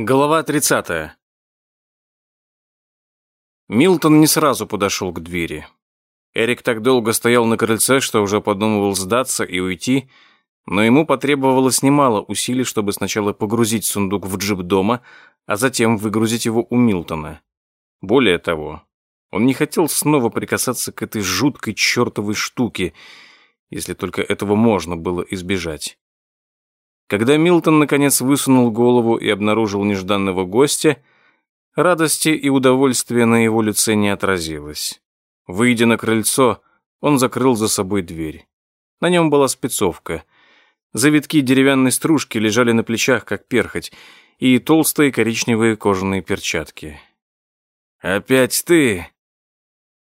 Глава 30. Милтон не сразу подошел к двери. Эрик так долго стоял на крыльце, что уже подумывал сдаться и уйти, но ему потребовалось немало усилий, чтобы сначала погрузить сундук в джип дома, а затем выгрузить его у Милтона. Более того, он не хотел снова прикасаться к этой жуткой чертовой штуке, если только этого можно было избежать. Когда Милтон наконец высунул голову и обнаружил нежданного гостя, радости и удовольствия на его лице не отразилось. Выйдя на крыльцо, он закрыл за собой дверь. На нем была спецовка. Завитки деревянной стружки лежали на плечах, как перхоть, и толстые коричневые кожаные перчатки. «Опять ты?»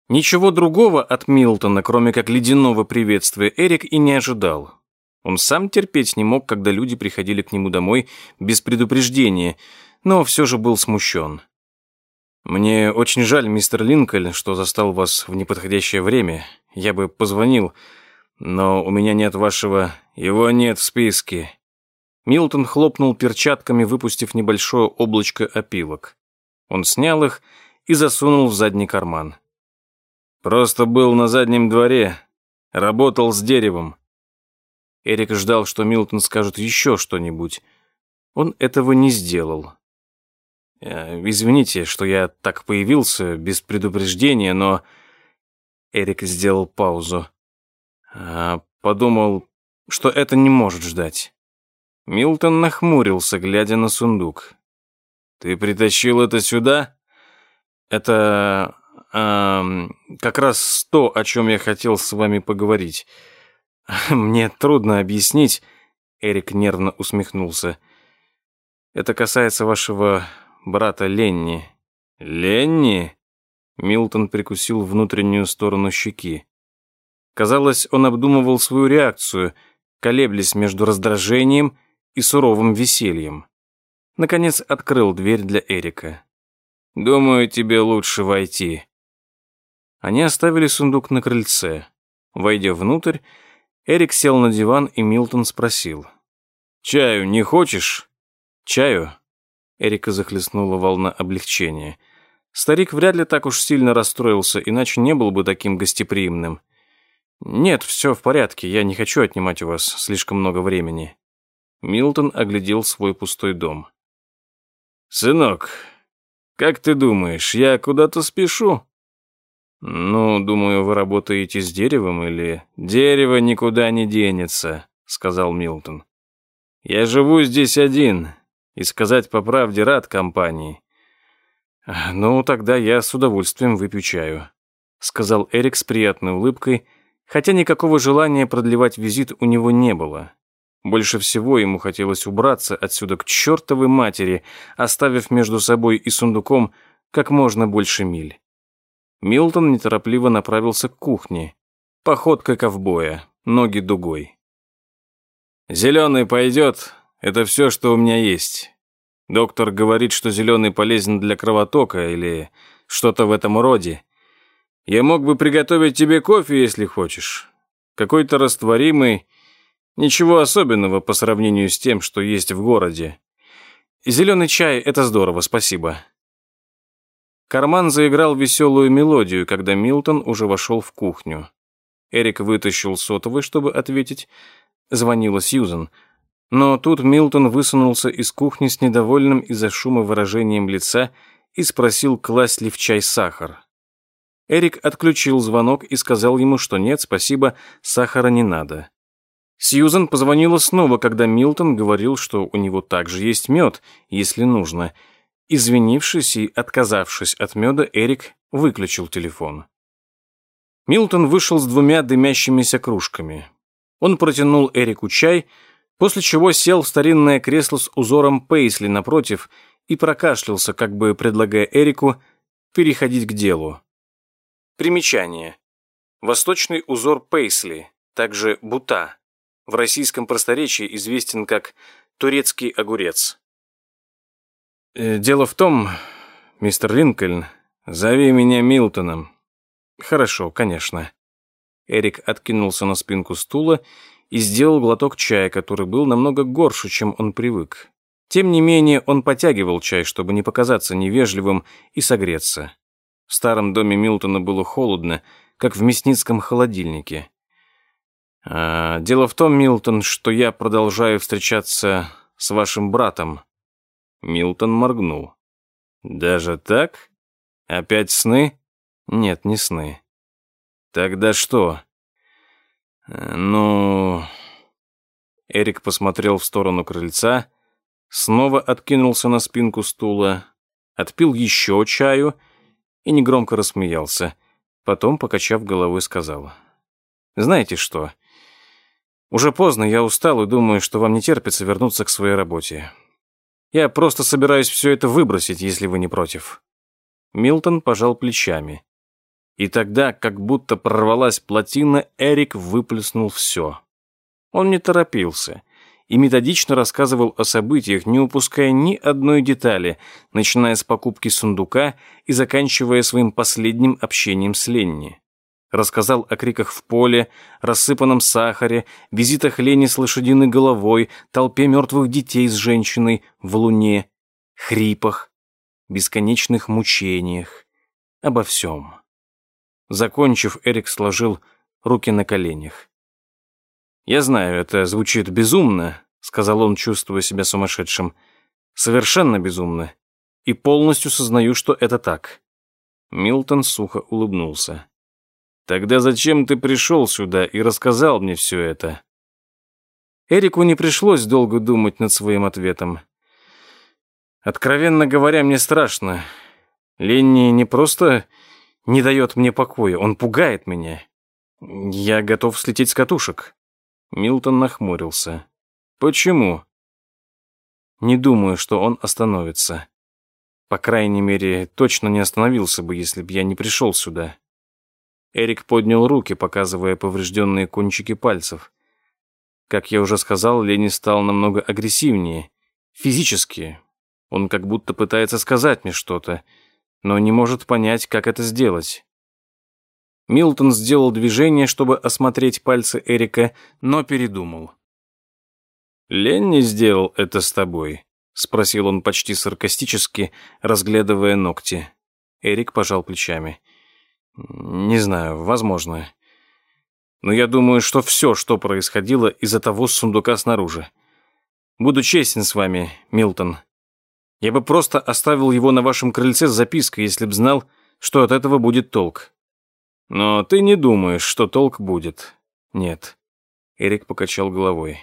Ничего другого от Милтона, кроме как ледяного приветствия, Эрик и не ожидал. Он сам терпеть не мог, когда люди приходили к нему домой без предупреждения, но все же был смущен. «Мне очень жаль, мистер Линкольн, что застал вас в неподходящее время. Я бы позвонил, но у меня нет вашего... Его нет в списке». Милтон хлопнул перчатками, выпустив небольшое облачко опилок. Он снял их и засунул в задний карман. «Просто был на заднем дворе, работал с деревом. Эрик ждал, что Милтон скажет еще что-нибудь. Он этого не сделал. Э, «Извините, что я так появился, без предупреждения, но...» Эрик сделал паузу. А, подумал, что это не может ждать. Милтон нахмурился, глядя на сундук. «Ты притащил это сюда?» «Это... Э, как раз то, о чем я хотел с вами поговорить». «Мне трудно объяснить», — Эрик нервно усмехнулся. «Это касается вашего брата Ленни». «Ленни?» Милтон прикусил внутреннюю сторону щеки. Казалось, он обдумывал свою реакцию, колеблясь между раздражением и суровым весельем. Наконец открыл дверь для Эрика. «Думаю, тебе лучше войти». Они оставили сундук на крыльце. Войдя внутрь, Эрик сел на диван, и Милтон спросил. «Чаю не хочешь?» «Чаю?» Эрика захлестнула волна облегчения. Старик вряд ли так уж сильно расстроился, иначе не был бы таким гостеприимным. «Нет, все в порядке, я не хочу отнимать у вас слишком много времени». Милтон оглядел свой пустой дом. «Сынок, как ты думаешь, я куда-то спешу?» «Ну, думаю, вы работаете с деревом или...» «Дерево никуда не денется», — сказал Милтон. «Я живу здесь один, и сказать по правде рад компании». «Ну, тогда я с удовольствием выпью чаю», — сказал Эрик с приятной улыбкой, хотя никакого желания продлевать визит у него не было. Больше всего ему хотелось убраться отсюда к чертовой матери, оставив между собой и сундуком как можно больше миль. Милтон неторопливо направился к кухне. Походка ковбоя, ноги дугой. «Зеленый пойдет, это все, что у меня есть. Доктор говорит, что зеленый полезен для кровотока или что-то в этом роде. Я мог бы приготовить тебе кофе, если хочешь. Какой-то растворимый, ничего особенного по сравнению с тем, что есть в городе. Зеленый чай — это здорово, спасибо». Карман заиграл веселую мелодию, когда Милтон уже вошел в кухню. Эрик вытащил сотовый, чтобы ответить. Звонила Сьюзен. Но тут Милтон высунулся из кухни с недовольным из-за шума выражением лица и спросил, класть ли в чай сахар. Эрик отключил звонок и сказал ему, что нет, спасибо, сахара не надо. Сьюзен позвонила снова, когда Милтон говорил, что у него также есть мед, если нужно — Извинившись и отказавшись от меда, Эрик выключил телефон. Милтон вышел с двумя дымящимися кружками. Он протянул Эрику чай, после чего сел в старинное кресло с узором Пейсли напротив и прокашлялся, как бы предлагая Эрику переходить к делу. Примечание. Восточный узор Пейсли, также бута, в российском просторечии известен как турецкий огурец. Э, «Дело в том, мистер Линкольн, зови меня Милтоном». «Хорошо, конечно». Эрик откинулся на спинку стула и сделал глоток чая, который был намного горше, чем он привык. Тем не менее, он потягивал чай, чтобы не показаться невежливым и согреться. В старом доме Милтона было холодно, как в мясницком холодильнике. А, дело в том, Милтон, что я продолжаю встречаться с вашим братом. Милтон моргнул. Даже так? Опять сны? Нет, не сны. Тогда что? Ну... Эрик посмотрел в сторону крыльца, снова откинулся на спинку стула, отпил еще чаю и негромко рассмеялся. Потом, покачав головой, сказал. «Знаете что? Уже поздно, я устал и думаю, что вам не терпится вернуться к своей работе. Я просто собираюсь все это выбросить, если вы не против». Милтон пожал плечами. И тогда, как будто прорвалась плотина, Эрик выплеснул все. Он не торопился и методично рассказывал о событиях, не упуская ни одной детали, начиная с покупки сундука и заканчивая своим последним общением с Ленни. Рассказал о криках в поле, рассыпанном сахаре, визитах Лени с лошадиной головой, толпе мертвых детей с женщиной в луне, хрипах, бесконечных мучениях, обо всем. Закончив, Эрик сложил руки на коленях. «Я знаю, это звучит безумно», — сказал он, чувствуя себя сумасшедшим. «Совершенно безумно. И полностью сознаю, что это так». Милтон сухо улыбнулся. «Тогда зачем ты пришел сюда и рассказал мне все это?» Эрику не пришлось долго думать над своим ответом. «Откровенно говоря, мне страшно. Ленни не просто не дает мне покоя, он пугает меня. Я готов слететь с катушек». Милтон нахмурился. «Почему?» «Не думаю, что он остановится. По крайней мере, точно не остановился бы, если бы я не пришел сюда». Эрик поднял руки, показывая поврежденные кончики пальцев. Как я уже сказал, Лени стал намного агрессивнее. Физически. Он как будто пытается сказать мне что-то, но не может понять, как это сделать. Милтон сделал движение, чтобы осмотреть пальцы Эрика, но передумал. «Ленни сделал это с тобой?» — спросил он почти саркастически, разглядывая ногти. Эрик пожал плечами. «Не знаю, возможно. Но я думаю, что все, что происходило из-за того сундука снаружи. Буду честен с вами, Милтон. Я бы просто оставил его на вашем крыльце с запиской, если б знал, что от этого будет толк. Но ты не думаешь, что толк будет? Нет. Эрик покачал головой.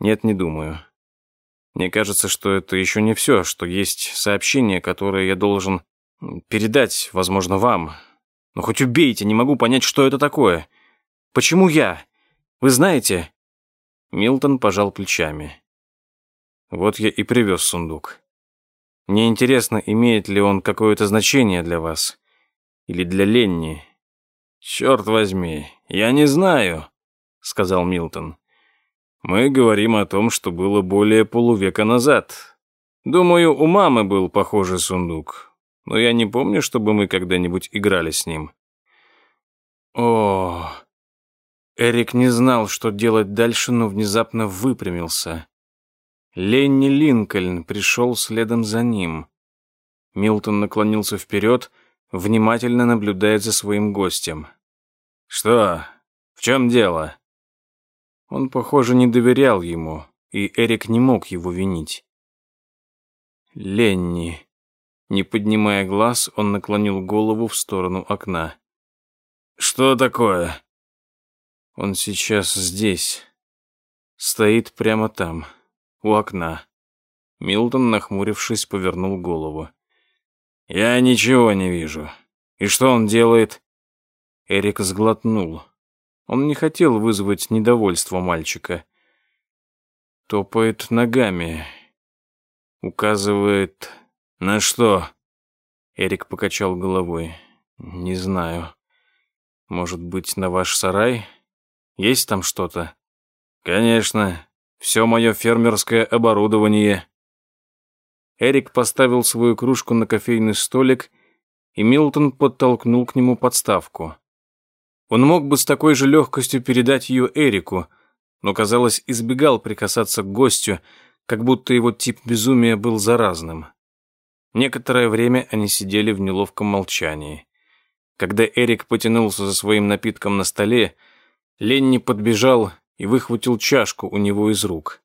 Нет, не думаю. Мне кажется, что это еще не все, что есть сообщение, которое я должен передать, возможно, вам. Но хоть убейте, не могу понять, что это такое. Почему я? Вы знаете? Милтон пожал плечами. Вот я и привез сундук. Мне интересно, имеет ли он какое-то значение для вас. Или для Ленни, «Черт возьми, я не знаю», — сказал Милтон. «Мы говорим о том, что было более полувека назад. Думаю, у мамы был похожий сундук, но я не помню, чтобы мы когда-нибудь играли с ним». О, Эрик не знал, что делать дальше, но внезапно выпрямился. Ленни Линкольн пришел следом за ним. Милтон наклонился вперед, внимательно наблюдая за своим гостем. «Что? В чем дело?» Он, похоже, не доверял ему, и Эрик не мог его винить. «Ленни». Не поднимая глаз, он наклонил голову в сторону окна. «Что такое?» «Он сейчас здесь. Стоит прямо там, у окна». Милтон, нахмурившись, повернул голову. «Я ничего не вижу. И что он делает?» Эрик сглотнул. Он не хотел вызвать недовольство мальчика. Топает ногами. Указывает... На что? Эрик покачал головой. Не знаю. Может быть, на ваш сарай? Есть там что-то? Конечно. Все мое фермерское оборудование. Эрик поставил свою кружку на кофейный столик, и Милтон подтолкнул к нему подставку. Он мог бы с такой же легкостью передать ее Эрику, но, казалось, избегал прикасаться к гостю, как будто его тип безумия был заразным. Некоторое время они сидели в неловком молчании. Когда Эрик потянулся за своим напитком на столе, Ленни подбежал и выхватил чашку у него из рук.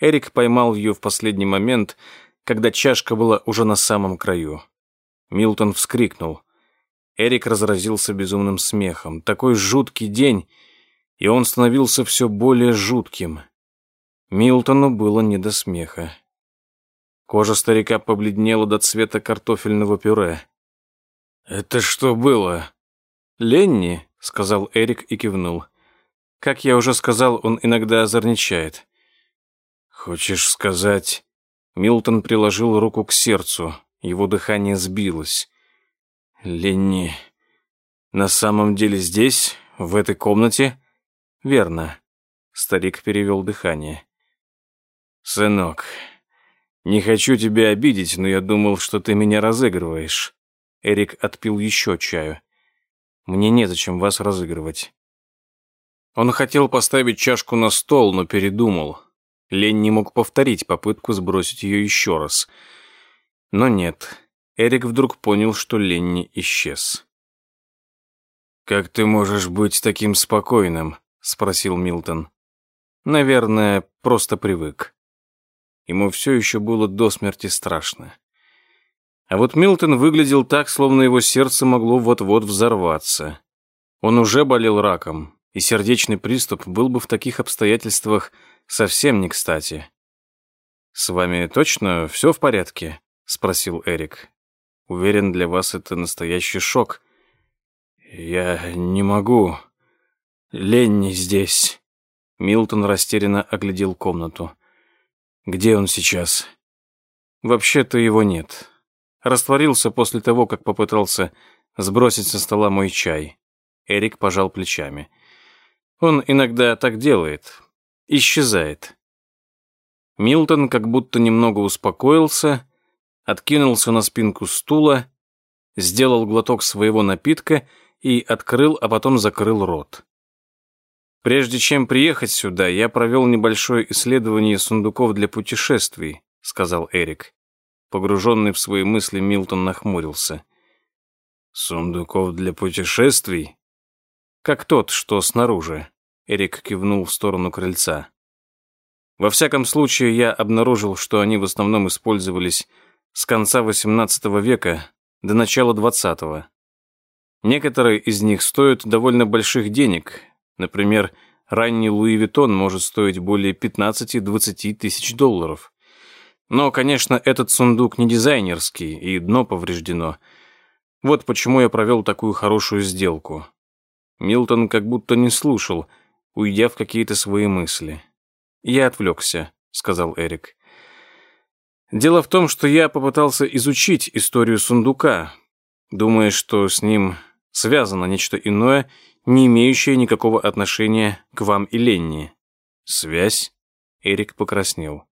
Эрик поймал ее в последний момент, когда чашка была уже на самом краю. Милтон вскрикнул. Эрик разразился безумным смехом. Такой жуткий день, и он становился все более жутким. Милтону было не до смеха. Кожа старика побледнела до цвета картофельного пюре. «Это что было?» «Ленни», — сказал Эрик и кивнул. «Как я уже сказал, он иногда озорничает». «Хочешь сказать...» Милтон приложил руку к сердцу. Его дыхание сбилось. «Ленни, на самом деле здесь, в этой комнате?» «Верно». Старик перевел дыхание. «Сынок, не хочу тебя обидеть, но я думал, что ты меня разыгрываешь». Эрик отпил еще чаю. «Мне незачем вас разыгрывать». Он хотел поставить чашку на стол, но передумал. Лень не мог повторить попытку сбросить ее еще раз. Но нет, Эрик вдруг понял, что Ленни исчез. «Как ты можешь быть таким спокойным?» — спросил Милтон. «Наверное, просто привык». Ему все еще было до смерти страшно. А вот Милтон выглядел так, словно его сердце могло вот-вот взорваться. Он уже болел раком, и сердечный приступ был бы в таких обстоятельствах совсем не кстати. «С вами точно все в порядке?» — спросил Эрик. «Уверен, для вас это настоящий шок». «Я не могу. Ленни здесь». Милтон растерянно оглядел комнату. «Где он сейчас?» «Вообще-то его нет. Растворился после того, как попытался сбросить со стола мой чай». Эрик пожал плечами. «Он иногда так делает, исчезает. Милтон как будто немного успокоился, откинулся на спинку стула, сделал глоток своего напитка и открыл, а потом закрыл рот. «Прежде чем приехать сюда, я провел небольшое исследование сундуков для путешествий», сказал Эрик. Погруженный в свои мысли, Милтон нахмурился. «Сундуков для путешествий?» «Как тот, что снаружи», Эрик кивнул в сторону крыльца. Во всяком случае, я обнаружил, что они в основном использовались с конца XVIII века до начала XX. Некоторые из них стоят довольно больших денег. Например, ранний Луи Виттон может стоить более 15-20 тысяч долларов. Но, конечно, этот сундук не дизайнерский, и дно повреждено. Вот почему я провел такую хорошую сделку. Милтон как будто не слушал – уйдя в какие-то свои мысли. «Я отвлекся», — сказал Эрик. «Дело в том, что я попытался изучить историю сундука, думая, что с ним связано нечто иное, не имеющее никакого отношения к вам и Ленни. Связь?» Эрик покраснел.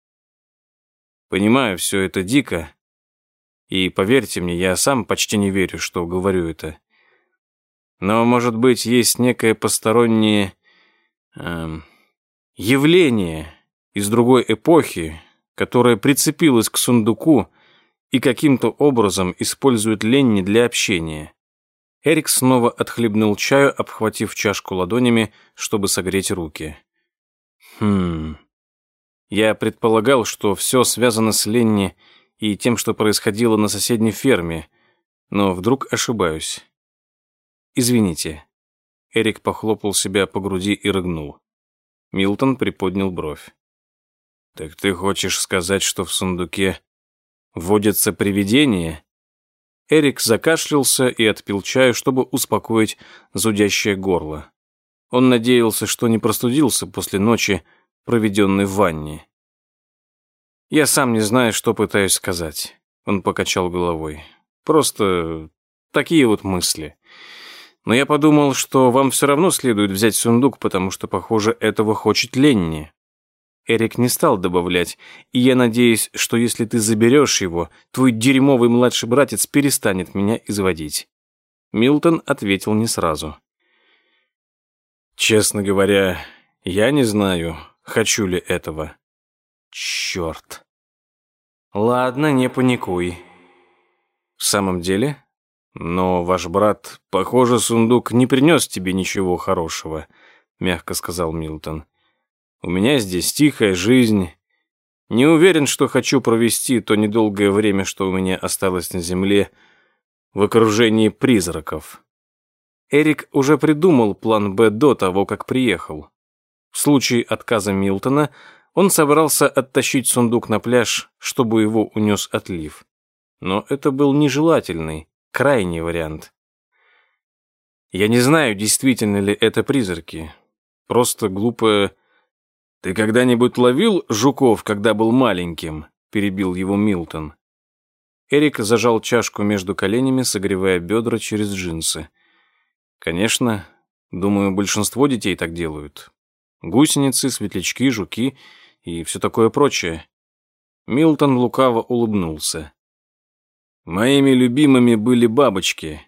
«Понимаю, все это дико, и поверьте мне, я сам почти не верю, что говорю это. Но, может быть, есть некое постороннее эм, явление из другой эпохи, которое прицепилось к сундуку и каким-то образом использует Ленни для общения. Эрик снова отхлебнул чаю, обхватив чашку ладонями, чтобы согреть руки. Хм. Я предполагал, что все связано с Ленни и тем, что происходило на соседней ферме, но вдруг ошибаюсь. Извините. Эрик похлопал себя по груди и рыгнул. Милтон приподнял бровь. «Так ты хочешь сказать, что в сундуке водятся привидения?» Эрик закашлялся и отпил чаю, чтобы успокоить зудящее горло. Он надеялся, что не простудился после ночи, проведенной в ванне. «Я сам не знаю, что пытаюсь сказать», — он покачал головой. «Просто такие вот мысли. Но я подумал, что вам все равно следует взять сундук, потому что, похоже, этого хочет Ленни. Эрик не стал добавлять, и я надеюсь, что если ты заберешь его, твой дерьмовый младший братец перестанет меня изводить. Милтон ответил не сразу. Честно говоря, я не знаю, хочу ли этого. Черт. Ладно, не паникуй. В самом деле? Но ваш брат, похоже, сундук не принес тебе ничего хорошего, мягко сказал Милтон. У меня здесь тихая жизнь. Не уверен, что хочу провести то недолгое время, что у меня осталось на земле, в окружении призраков. Эрик уже придумал план «Б» до того, как приехал. В случае отказа Милтона он собрался оттащить сундук на пляж, чтобы его унес отлив. Но это был нежелательный, крайний вариант. Я не знаю, действительно ли это призраки. Просто глупо... «Ты когда-нибудь ловил жуков, когда был маленьким?» – перебил его Милтон. Эрик зажал чашку между коленями, согревая бедра через джинсы. «Конечно, думаю, большинство детей так делают. Гусеницы, светлячки, жуки и все такое прочее». Милтон лукаво улыбнулся. «Моими любимыми были бабочки».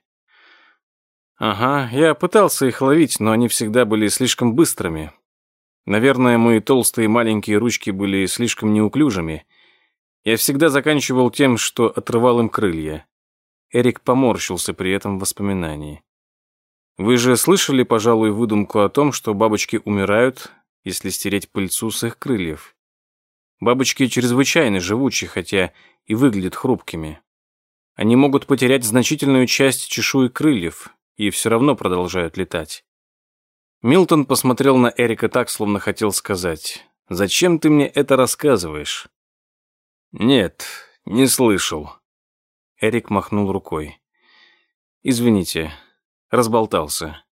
«Ага, я пытался их ловить, но они всегда были слишком быстрыми. Наверное, мои толстые маленькие ручки были слишком неуклюжими. Я всегда заканчивал тем, что отрывал им крылья. Эрик поморщился при этом воспоминании. Вы же слышали, пожалуй, выдумку о том, что бабочки умирают, если стереть пыльцу с их крыльев? Бабочки чрезвычайно живучи, хотя и выглядят хрупкими. Они могут потерять значительную часть чешуи крыльев и все равно продолжают летать. Милтон посмотрел на Эрика так, словно хотел сказать, «Зачем ты мне это рассказываешь?» «Нет, не слышал». Эрик махнул рукой. «Извините, разболтался.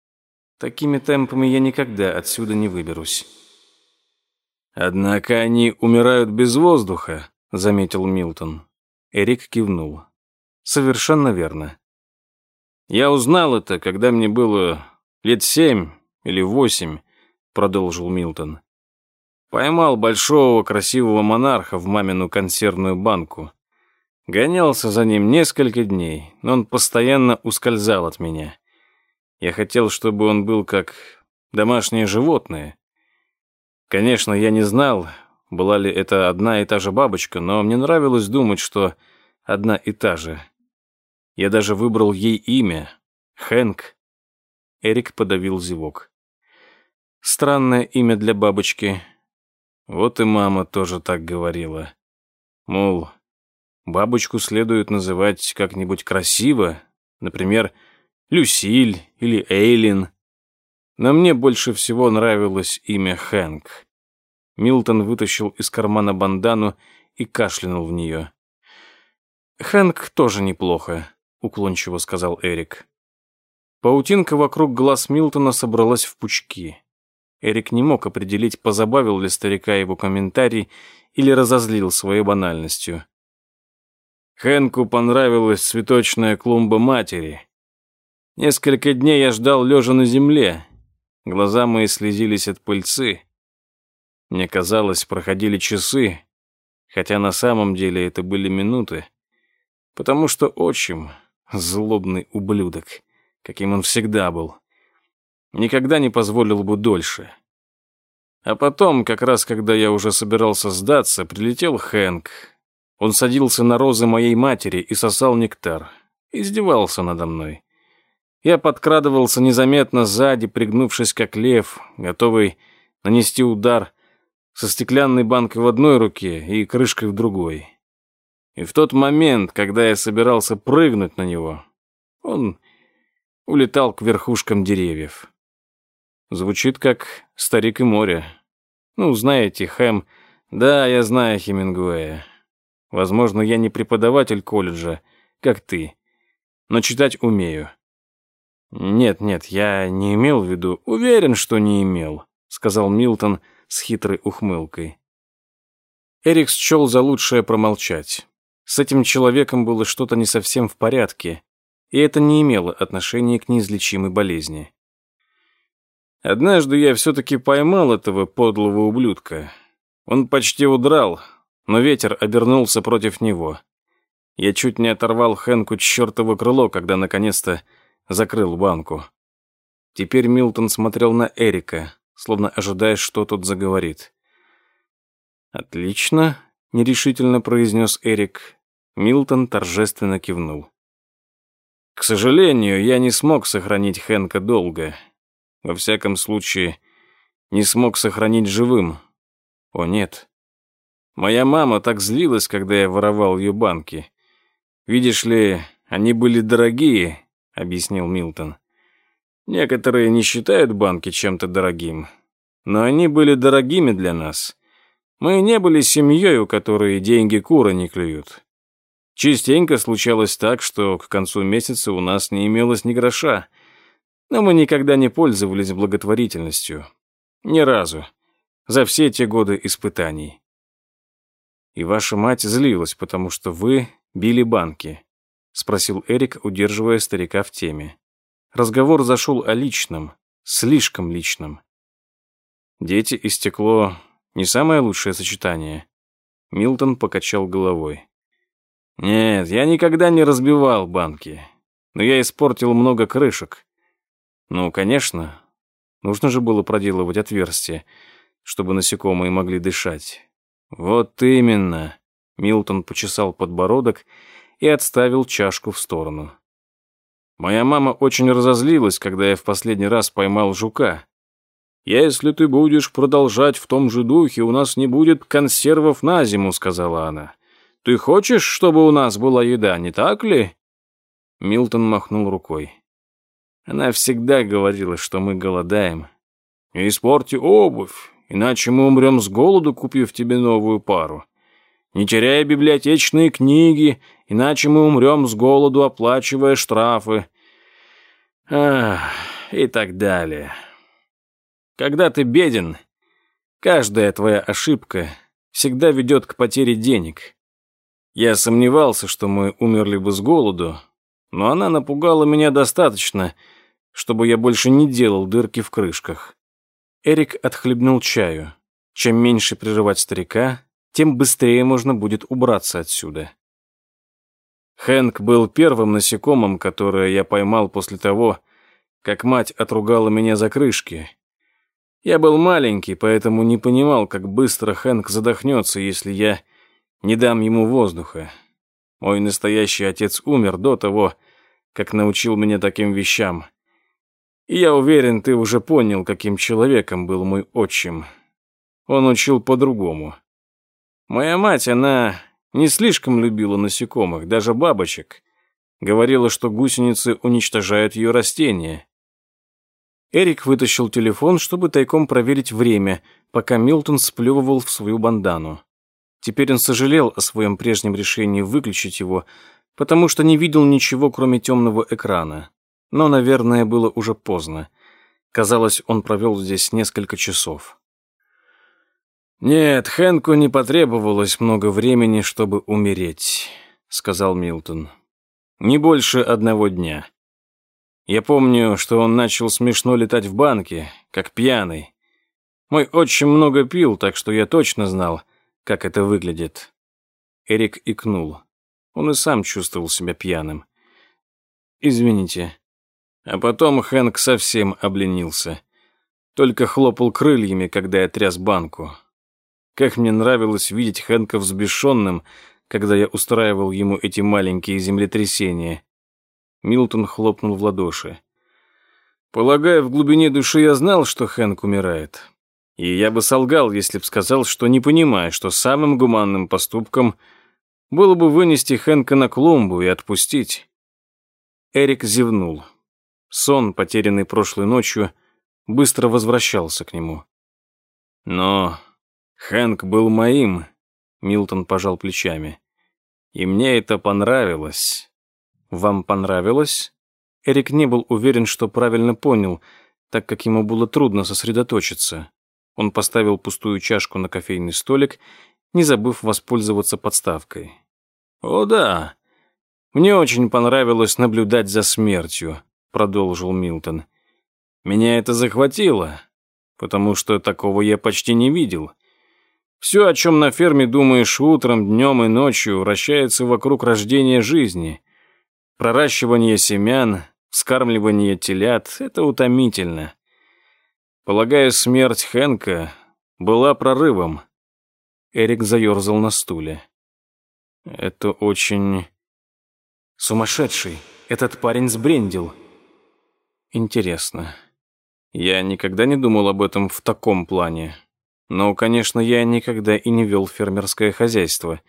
Такими темпами я никогда отсюда не выберусь». «Однако они умирают без воздуха», — заметил Милтон. Эрик кивнул. «Совершенно верно. Я узнал это, когда мне было лет семь или восемь», — продолжил Милтон. «Поймал большого красивого монарха в мамину консервную банку. Гонялся за ним несколько дней, но он постоянно ускользал от меня. Я хотел, чтобы он был как домашнее животное. Конечно, я не знал, была ли это одна и та же бабочка, но мне нравилось думать, что одна и та же. Я даже выбрал ей имя — Хэнк. Эрик подавил зевок. Странное имя для бабочки. Вот и мама тоже так говорила. Мол, бабочку следует называть как-нибудь красиво, например, Люсиль или Эйлин. Но мне больше всего нравилось имя Хэнк. Милтон вытащил из кармана бандану и кашлянул в нее. «Хэнк тоже неплохо», — уклончиво сказал Эрик. Паутинка вокруг глаз Милтона собралась в пучки. Эрик не мог определить, позабавил ли старика его комментарий или разозлил своей банальностью. Хэнку понравилась цветочная клумба матери. Несколько дней я ждал лежа на земле. Глаза мои слезились от пыльцы. Мне казалось, проходили часы, хотя на самом деле это были минуты, потому что отчим — злобный ублюдок, каким он всегда был — никогда не позволил бы дольше. А потом, как раз когда я уже собирался сдаться, прилетел Хэнк. Он садился на розы моей матери и сосал нектар. Издевался надо мной. Я подкрадывался незаметно сзади, пригнувшись как лев, готовый нанести удар со стеклянной банкой в одной руке и крышкой в другой. И в тот момент, когда я собирался прыгнуть на него, он улетал к верхушкам деревьев. Звучит как «Старик и море». Ну, знаете, Хэм... Да, я знаю Хемингуэя. Возможно, я не преподаватель колледжа, как ты, но читать умею. Нет, нет, я не имел в виду. Уверен, что не имел, сказал Милтон с хитрой ухмылкой. Эрик счел за лучшее промолчать. С этим человеком было что-то не совсем в порядке, и это не имело отношения к неизлечимой болезни. Однажды я все-таки поймал этого подлого ублюдка. Он почти удрал, но ветер обернулся против него. Я чуть не оторвал Хэнку чертово крыло, когда наконец-то закрыл банку. Теперь Милтон смотрел на Эрика, словно ожидая, что тот заговорит. Отлично, нерешительно произнес Эрик. Милтон торжественно кивнул. К сожалению, я не смог сохранить Хэнка долго. Во всяком случае, не смог сохранить живым. О нет. Моя мама так злилась, когда я воровал ее банки. Видишь ли, они были дорогие, объяснил Милтон. Некоторые не считают банки чем-то дорогим, но они были дорогими для нас. Мы не были семьей, у которой деньги куры не клюют. Частенько случалось так, что к концу месяца у нас не имелось ни гроша, но мы никогда не пользовались благотворительностью. Ни разу. За все те годы испытаний. И ваша мать злилась, потому что вы били банки, спросил Эрик, удерживая старика в теме. Разговор зашел о личном, слишком личном. Дети и стекло не самое лучшее сочетание. Милтон покачал головой. Нет, я никогда не разбивал банки, но я испортил много крышек. Ну, конечно, нужно же было проделывать отверстия, чтобы насекомые могли дышать. Вот именно. Милтон почесал подбородок и отставил чашку в сторону. Моя мама очень разозлилась, когда я в последний раз поймал жука. «Если ты будешь продолжать в том же духе, у нас не будет консервов на зиму», — сказала она. «Ты хочешь, чтобы у нас была еда, не так ли?» Милтон махнул рукой. Она всегда говорила, что мы голодаем. «Не испорти обувь, иначе мы умрем с голоду, купив тебе новую пару. Не теряй библиотечные книги, иначе мы умрем с голоду, оплачивая штрафы. Ах, и так далее. Когда ты беден, каждая твоя ошибка всегда ведет к потере денег. Я сомневался, что мы умерли бы с голоду, но она напугала меня достаточно, чтобы я больше не делал дырки в крышках. Эрик отхлебнул чаю. Чем меньше прерывать старика, тем быстрее можно будет убраться отсюда. Хэнк был первым насекомым, которое я поймал после того, как мать отругала меня за крышки. Я был маленький, поэтому не понимал, как быстро Хэнк задохнется, если я не дам ему воздуха. Мой настоящий отец умер до того, как научил меня таким вещам. И я уверен, ты уже понял, каким человеком был мой отчим. Он учил по-другому. Моя мать, она не слишком любила насекомых, даже бабочек. Говорила, что гусеницы уничтожают ее растения. Эрик вытащил телефон, чтобы тайком проверить время, пока Милтон сплевывал в свою бандану. Теперь он сожалел о своем прежнем решении выключить его, потому что не видел ничего, кроме темного экрана. Но, наверное, было уже поздно. Казалось, он провел здесь несколько часов. «Нет, Хэнку не потребовалось много времени, чтобы умереть», — сказал Милтон. «Не больше одного дня. Я помню, что он начал смешно летать в банке, как пьяный. Мой отчим много пил, так что я точно знал, как это выглядит». Эрик икнул. Он и сам чувствовал себя пьяным. «Извините». А потом Хэнк совсем обленился. Только хлопал крыльями, когда я тряс банку. Как мне нравилось видеть Хэнка взбешенным, когда я устраивал ему эти маленькие землетрясения. Милтон хлопнул в ладоши. Полагаю, в глубине души я знал, что Хэнк умирает. И я бы солгал, если б сказал, что не понимаю, что самым гуманным поступком было бы вынести Хэнка на клумбу и отпустить. Эрик зевнул. Сон, потерянный прошлой ночью, быстро возвращался к нему. Но Хэнк был моим, Милтон пожал плечами. И мне это понравилось. Вам понравилось? Эрик не был уверен, что правильно понял, так как ему было трудно сосредоточиться. Он поставил пустую чашку на кофейный столик, не забыв воспользоваться подставкой. «О да, мне очень понравилось наблюдать за смертью», — продолжил Милтон. «Меня это захватило, потому что такого я почти не видел. Все, о чем на ферме думаешь утром, днем и ночью, вращается вокруг рождения жизни. Проращивание семян, вскармливание телят — это утомительно. Полагаю, смерть Хэнка была прорывом. Эрик заерзал на стуле. «Это очень... сумасшедший. Этот парень сбрендил. Интересно. Я никогда не думал об этом в таком плане. Но, конечно, я никогда и не вел фермерское хозяйство.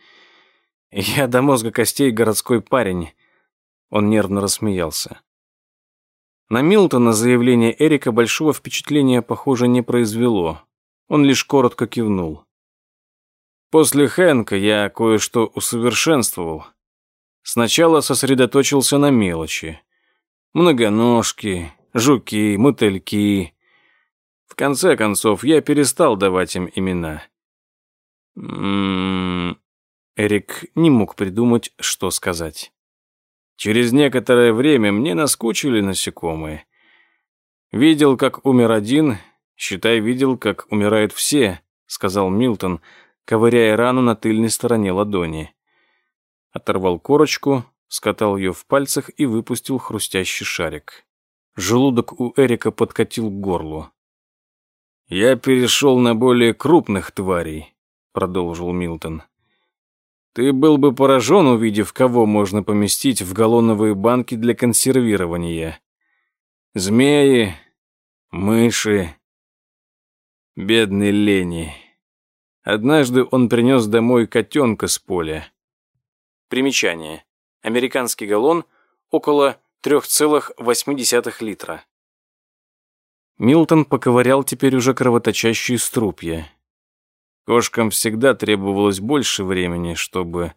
Я до мозга костей городской парень. Он нервно рассмеялся. На Милтона заявление Эрика большого впечатления, похоже, не произвело. Он лишь коротко кивнул. После Хэнка я кое-что усовершенствовал. Сначала сосредоточился на мелочи. Многоножки, жуки, мотыльки. В конце концов, я перестал давать им имена. М -м -м. Эрик не мог придумать, что сказать. Через некоторое время мне наскучили насекомые. Видел, как умер один, считай, видел, как умирают все, сказал Милтон, ковыряя рану на тыльной стороне ладони. Оторвал корочку, скатал ее в пальцах и выпустил хрустящий шарик. Желудок у Эрика подкатил к горлу. «Я перешел на более крупных тварей», — продолжил Милтон. «Ты был бы поражен, увидев, кого можно поместить в галлоновые банки для консервирования. Змеи, мыши, бедный Лени. Однажды он принес домой котенка с поля. Примечание. Американский галлон около 3,8 литра. Милтон поковырял теперь уже кровоточащие струпья. Кошкам всегда требовалось больше времени, чтобы...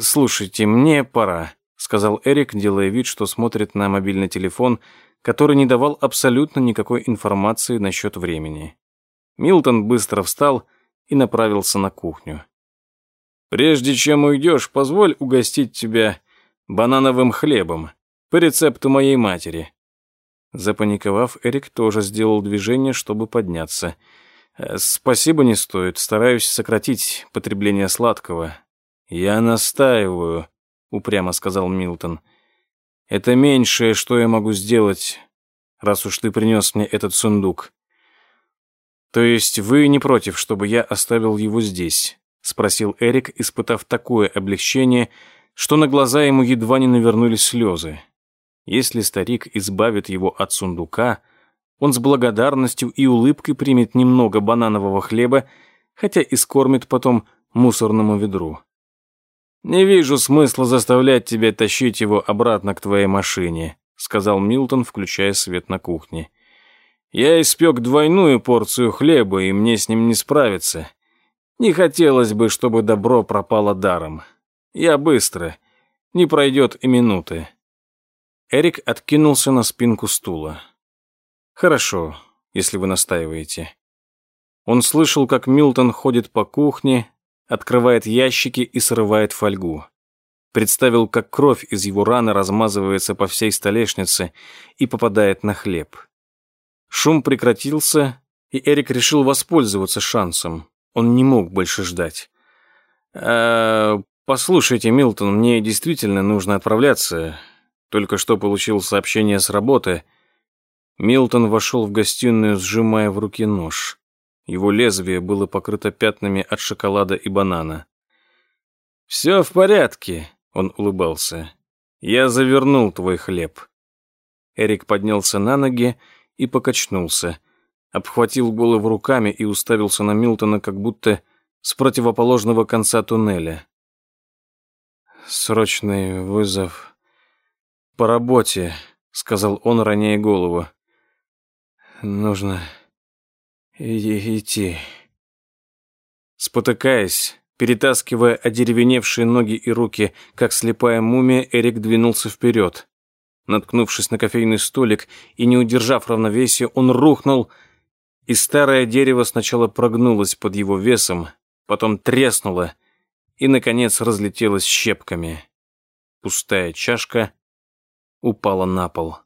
«Слушайте, мне пора», — сказал Эрик, делая вид, что смотрит на мобильный телефон, который не давал абсолютно никакой информации насчет времени. Милтон быстро встал и направился на кухню. «Прежде чем уйдешь, позволь угостить тебя банановым хлебом по рецепту моей матери». Запаниковав, Эрик тоже сделал движение, чтобы подняться. «Э, «Спасибо не стоит. Стараюсь сократить потребление сладкого». «Я настаиваю», — упрямо сказал Милтон. «Это меньшее, что я могу сделать, раз уж ты принес мне этот сундук». «То есть вы не против, чтобы я оставил его здесь?» — спросил Эрик, испытав такое облегчение, что на глаза ему едва не навернулись слезы. Если старик избавит его от сундука, он с благодарностью и улыбкой примет немного бананового хлеба, хотя и скормит потом мусорному ведру. «Не вижу смысла заставлять тебя тащить его обратно к твоей машине», сказал Милтон, включая свет на кухне. «Я испек двойную порцию хлеба, и мне с ним не справиться. Не хотелось бы, чтобы добро пропало даром. Я быстро. Не пройдет и минуты». Эрик откинулся на спинку стула. «Хорошо, если вы настаиваете». Он слышал, как Милтон ходит по кухне, открывает ящики и срывает фольгу. Представил, как кровь из его раны размазывается по всей столешнице и попадает на хлеб. Шум прекратился, и Эрик решил воспользоваться шансом. Он не мог больше ждать. «А, «Послушайте, Милтон, мне действительно нужно отправляться. Только что получил сообщение с работы. Милтон вошел в гостиную, сжимая в руке нож. Его лезвие было покрыто пятнами от шоколада и банана. «Все в порядке», — он улыбался. «Я завернул твой хлеб». Эрик поднялся на ноги и покачнулся, обхватил голову руками и уставился на Милтона, как будто с противоположного конца туннеля. «Срочный вызов «По работе», — сказал он, роняя голову. «Нужно идти». Спотыкаясь, перетаскивая одеревеневшие ноги и руки, как слепая мумия, Эрик двинулся вперед. Наткнувшись на кофейный столик и не удержав равновесия, он рухнул, и старое дерево сначала прогнулось под его весом, потом треснуло и, наконец, разлетелось щепками. Пустая чашка упала на пол.